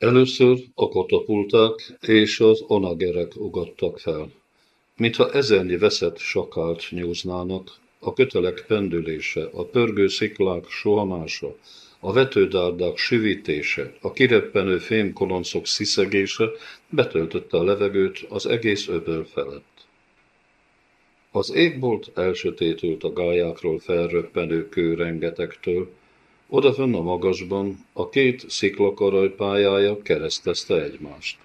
Először a katapulták és az onagerek ugattak fel. Mintha ezernyi veszett sakált nyúznának, a kötelek pendülése, a pörgő sziklák sohamása, a vetődárdák süvítése, a kireppenő fémkoloncok sziszegése betöltötte a levegőt az egész öböl felett. Az égbolt elsötétült a gályákról felröppenő kő rengetegtől, Odafönn a magasban a két sziklakaraj pályája keresztezte egymást.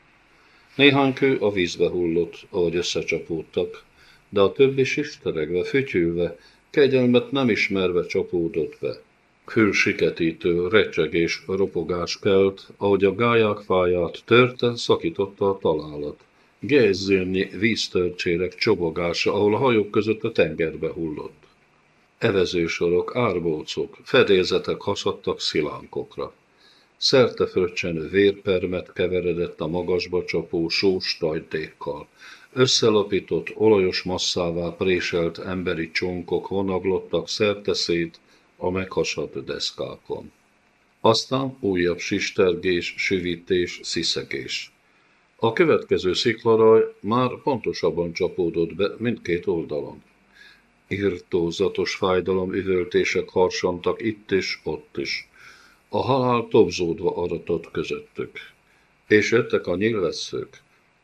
Néhány kő a vízbe hullott, ahogy összecsapódtak, de a többi sisteregve, fütyülve, kegyelmet nem ismerve csapódott be. Külsiketítő recsegés, ropogás kelt, ahogy a gályák fáját törte, szakította a találat. Gézzérnyi víztörcsérek csobogása, ahol a hajók között a tengerbe hullott. Evezősorok, árbócok, fedélzetek hasadtak szilánkokra. Szerte fröccsenő vérpermet keveredett a magasba csapó sós tajtékkal. Összelapított, olajos masszává préselt emberi csonkok vonaglottak szét a meghasadt deszkákon. Aztán újabb sistergés, süvítés, sziszegés. A következő sziklaraj már pontosabban csapódott be mindkét oldalon. Irtózatos fájdalom üvöltések harsantak itt és ott is. A halál tobzódva aratott közöttük. És jöttek a nyilvesszők.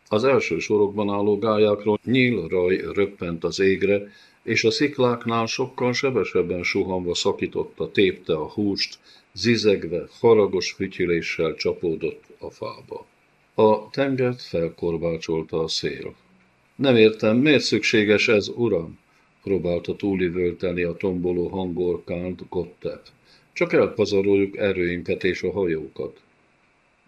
Az első sorokban álló gályákról nyílraj röppent az égre, és a szikláknál sokkal sebesebben suhanva szakította, tépte a húst, zizegve, haragos fütyüléssel csapódott a fába. A tengert felkorbácsolta a szél. Nem értem, miért szükséges ez, uram? Próbálta túlivölteni a tomboló hangorkánt Gottep. Csak elpazaroljuk erőinket és a hajókat.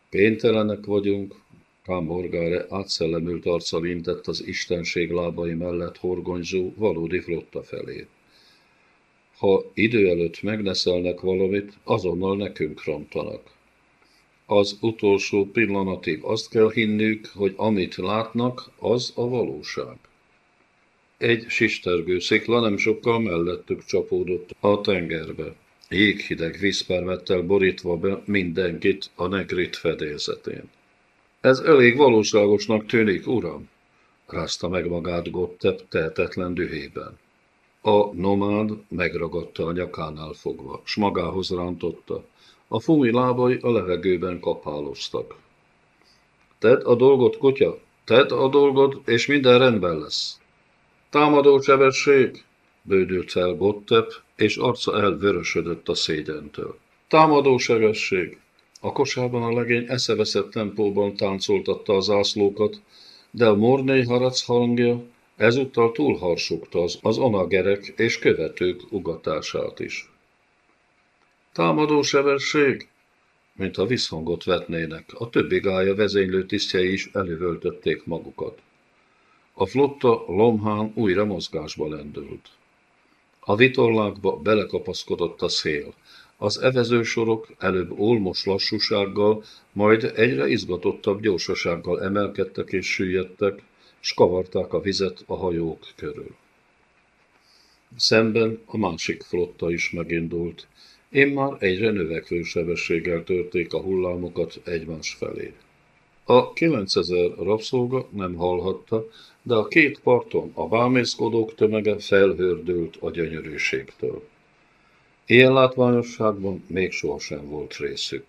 Kénytelenek vagyunk, Kámorgáre átszellemült arccal intett az istenség lábai mellett horgonyzó valódi flotta felé. Ha idő előtt megneszelnek valamit, azonnal nekünk rontanak. Az utolsó pillanatig azt kell hinnünk, hogy amit látnak, az a valóság. Egy sistergő szikla nem sokkal mellettük csapódott a tengerbe. Jéghideg vízpermettel borítva be mindenkit a negrit fedélzetén. Ez elég valóságosnak tűnik, uram, rázta meg magát Gottep tehetetlen dühében. A nomád megragadta a nyakánál fogva, s magához rántotta. A fumi lábai a levegőben kapáloztak. Tedd a dolgot, kutya, tedd a dolgot, és minden rendben lesz. Támadó sebesség! bődült fel Gottep, és arca elvörösödött a szégyentől. Támadó sebesség! A kosárban a legény eszeveszett tempóban táncoltatta az zászlókat, de a morné harac hangja ezúttal túlharsogta az, az onagerek és követők ugatását is. Támadó sebesség! Mint a visszhangot vetnének, a többi gája vezénylő tisztjei is elővöltötték magukat. A flotta lomhán újra mozgásba lendült. A vitorlákba belekapaszkodott a szél. Az evezősorok előbb olmos lassúsággal, majd egyre izgatottabb gyorsasággal emelkedtek és süllyedtek, s kavarták a vizet a hajók körül. Szemben a másik flotta is megindult. Én már egyre növekvő sebességgel törték a hullámokat egymás felé. A 9000 rabszolga nem hallhatta, de a két parton a vámészkodók tömege felhördült a gyönyörűségtől. Ilyen látványosságban még sohasem volt részük.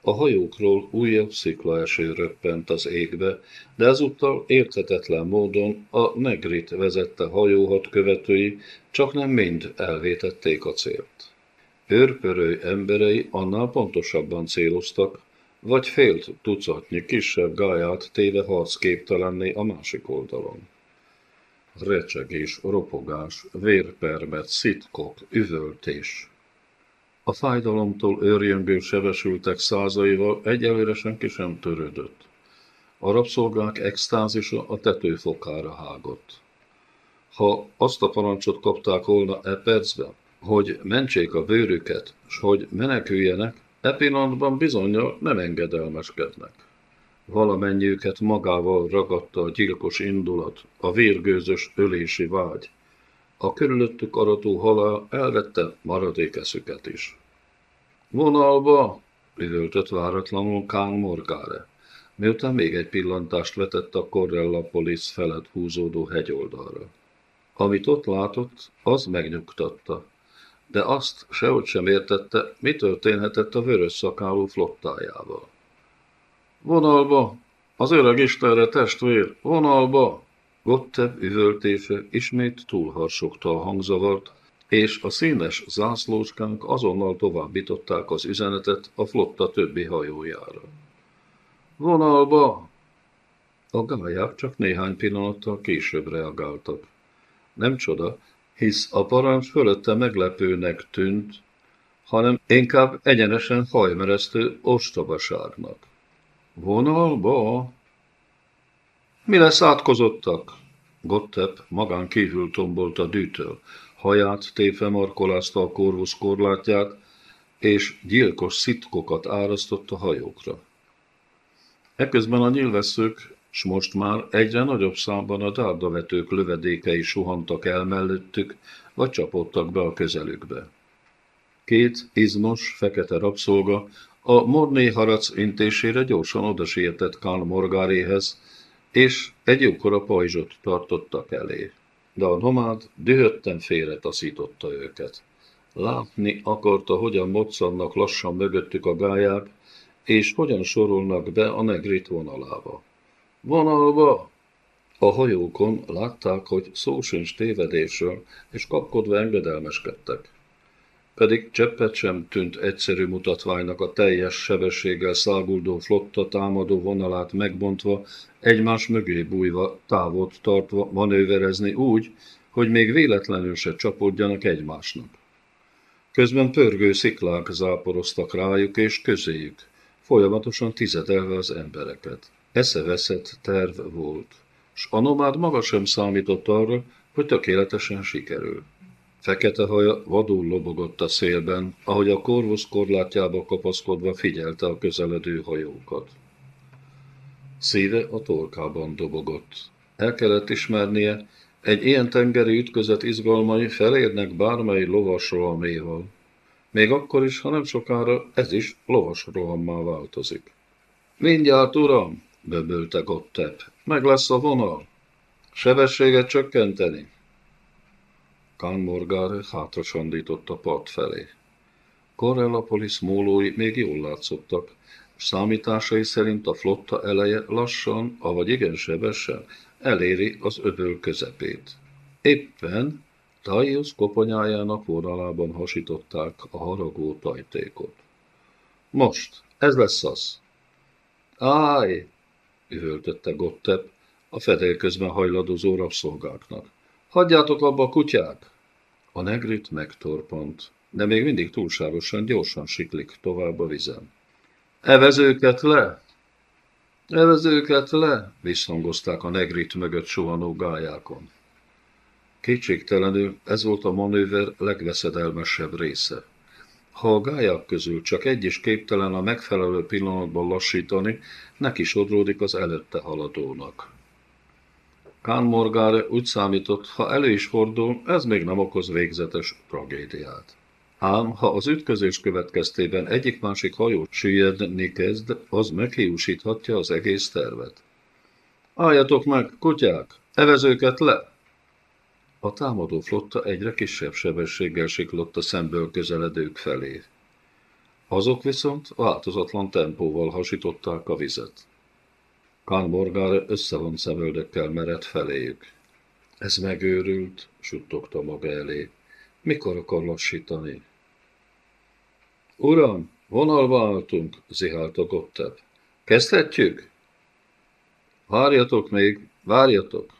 A hajókról újabb sziklaeső röppent az égbe, de ezúttal érthetetlen módon a negrit vezette hajóhat követői csak nem mind elvétették a célt. Őrpörő emberei annál pontosabban céloztak, vagy fél tucatnyi kisebb gáját téve harcképtelenné a másik oldalon. Recsegés, ropogás, vérpermet, szitkok, üvöltés. A fájdalomtól őrjöngő sebesültek százaival egyelőre senki sem törődött. A rabszolgák extázisa a tetőfokára hágott. Ha azt a parancsot kapták volna e percben, hogy mentsék a bőrüket, s hogy meneküljenek, E pillanatban bizonyal nem engedelmeskednek. Valamennyiüket magával ragadta a gyilkos indulat, a vérgőzös ölési vágy. A körülöttük arató halál elvette maradékeszüket is. Vonalba! üvöltött váratlanul Kán Morgáre, miután még egy pillantást vetett a Corella Police felett húzódó hegyoldalra. Amit ott látott, az megnyugtatta, de azt sehogy sem értette, mi történhetett a vörös szakálú flottájával. Vonalba! Az öreg Istenre, testvér! Vonalba! Gottebb üvöltése ismét túlharsogta a hangzavart, és a színes zászlóskánk azonnal továbbították az üzenetet a flotta többi hajójára. Vonalba! A gályák csak néhány pillanattal később reagáltak. Nem csoda, hisz a parancs fölötte meglepőnek tűnt, hanem inkább egyenesen hajmeresztő ostobaságnak. Vonalba? Mi lesz átkozottak? Gottep magán kívül tombolt a dűtől, haját tépve markolázta a korvusz korlátját, és gyilkos szitkokat árasztott a hajókra. Eközben a nyilvesszők, s most már egyre nagyobb számban a dárdavetők lövedékei suhantak el mellettük, vagy csapottak be a közelükbe. Két izmos, fekete rabszolga a Morné harac intésére gyorsan odasietett Kán Morgáréhez, és egy jókora pajzsot tartottak elé. De a nomád dühötten félretaszította őket. Látni akarta, hogyan moccannak lassan mögöttük a gályák, és hogyan sorolnak be a negrit vonalába. Vonalba! A hajókon látták, hogy szó sincs tévedésről, és kapkodva engedelmeskedtek pedig cseppet sem tűnt egyszerű mutatványnak a teljes sebességgel száguldó flotta támadó vonalát megbontva, egymás mögé bújva, távot tartva manőverezni úgy, hogy még véletlenül se csapódjanak egymásnak. Közben pörgő sziklák záporoztak rájuk és közéjük, folyamatosan tizedelve az embereket. Eszeveszett terv volt, s a nomád maga sem számított arra, hogy tökéletesen sikerül. Fekete haja vadul lobogott a szélben, ahogy a korvusz korlátjába kapaszkodva figyelte a közeledő hajókat. Szíve a torkában dobogott. El kellett ismernie, egy ilyen tengeri ütközet izgalmai felérnek bármely lovas rohaméval. Még akkor is, ha nem sokára ez is lovas rohammá változik. Mindjárt, uram, böbölte Gottep, meg lesz a vonal. Sebességet csökkenteni. Kán Morgár hátra sandított a part felé. Correllapolis mólói még jól látszottak, számításai szerint a flotta eleje lassan, avagy igen sebesen eléri az öböl közepét. Éppen Taius koponyájának vonalában hasították a haragó tajtékot. Most, ez lesz az. Áj! Üvöltötte Gottep a fedél közben hajladozó rabszolgáknak. Hagyjátok abba a kutyák! A negrit megtorpant, de még mindig túlságosan gyorsan siklik tovább a vizen. Evezőket le! Evezőket le! visszhangozták a negrit mögött suhanó gályákon. Kétségtelenül ez volt a manőver legveszedelmesebb része. Ha a gályák közül csak egy is képtelen a megfelelő pillanatban lassítani, neki sodródik az előtte haladónak. Kán Morgáre úgy számított, ha elő is fordul, ez még nem okoz végzetes tragédiát. Ám, ha az ütközés következtében egyik-másik hajó süllyedni kezd, az meghiúsíthatja az egész tervet. Álljatok meg, kutyák! Evezőket le! A támadó flotta egyre kisebb sebességgel siklott a szemből közeledők felé. Azok viszont változatlan tempóval hasították a vizet. Kán Morgár összevont szemöldökkel mered feléjük. Ez megőrült, suttogta maga elé. Mikor akar lassítani? Uram, vonalba álltunk, zihálta Gotteb. Kezdhetjük? Várjatok még, várjatok!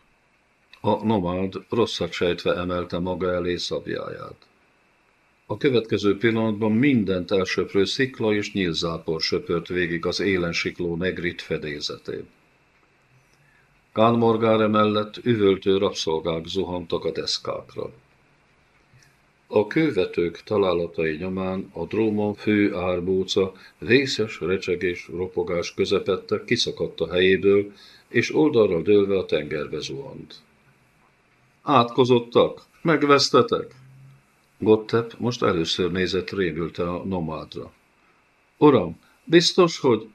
A nomád rosszat sejtve emelte maga elé szabjáját. A következő pillanatban mindent elsöprő szikla és nyílzápor söpört végig az élen sikló negrit fedélzetén. Kánmorgáre mellett üvöltő rabszolgák zuhantak a deszkákra. A kővetők találatai nyomán a drómon fő árbóca vészes recsegés, ropogás közepette kiszakadt a helyéből, és oldalra dőlve a tengerbe zuhant. Átkozottak? Megvesztetek? Gottep most először nézett rémülte a nomádra. Uram, Biztos, hogy...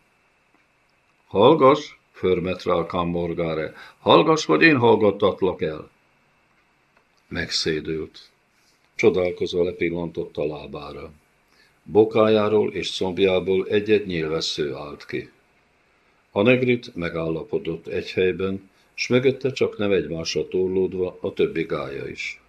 Hallgass, förmet rá Kammorgáre. Hallgass, vagy én hallgattatlak el. Megszédült. Csodálkozva lepillantott a lábára. Bokájáról és combjából egy-egy nyílvesző állt ki. A negrit megállapodott egy helyben, s mögötte csak nem egymásra torlódva a többi gája is.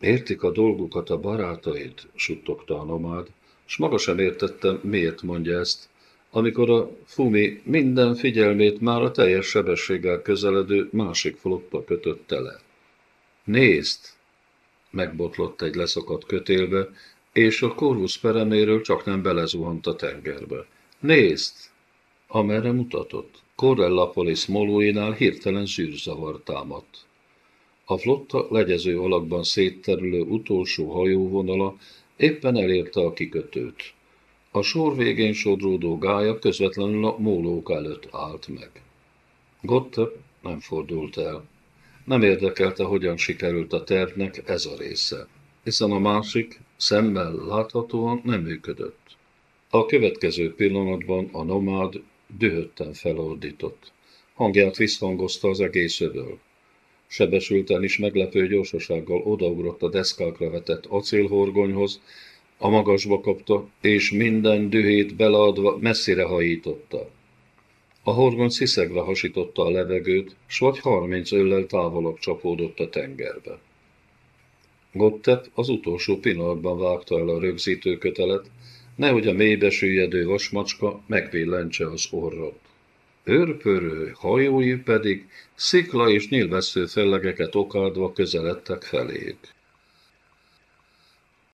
Értik a dolgukat a barátaid, suttogta a nomád, s maga sem értettem, miért mondja ezt, amikor a Fumi minden figyelmét már a teljes sebességgel közeledő másik flotta kötötte le. Nézd! Megbotlott egy leszakadt kötélbe, és a korvusz pereméről csak nem belezuhant a tengerbe. Nézd! Amerre mutatott. Correllapolis molóinál hirtelen zűrzavar támadt. A flotta legyező alakban szétterülő utolsó hajóvonala éppen elérte a kikötőt. A sor végén sodródó gája közvetlenül a mólók előtt állt meg. Gotte nem fordult el. Nem érdekelte, hogyan sikerült a tervnek ez a része, hiszen a másik szemmel láthatóan nem működött. A következő pillanatban a nomád dühötten felordított. Hangját visszhangozta az egész ödöl. Sebesülten is meglepő gyorsasággal odaugrott a deszkákra vetett acélhorgonyhoz, a magasba kapta, és minden dühét beleadva messzire hajította. A horgony sziszegve hasította a levegőt, s vagy harminc öllel távolabb csapódott a tengerbe. Gottep az utolsó pillanatban vágta el a rögzítő kötelet, nehogy a mélybe süllyedő vasmacska megvillentse az orrot. Őrpörő hajói pedig szikla és nyílvesző fellegeket okádva közeledtek feléjük.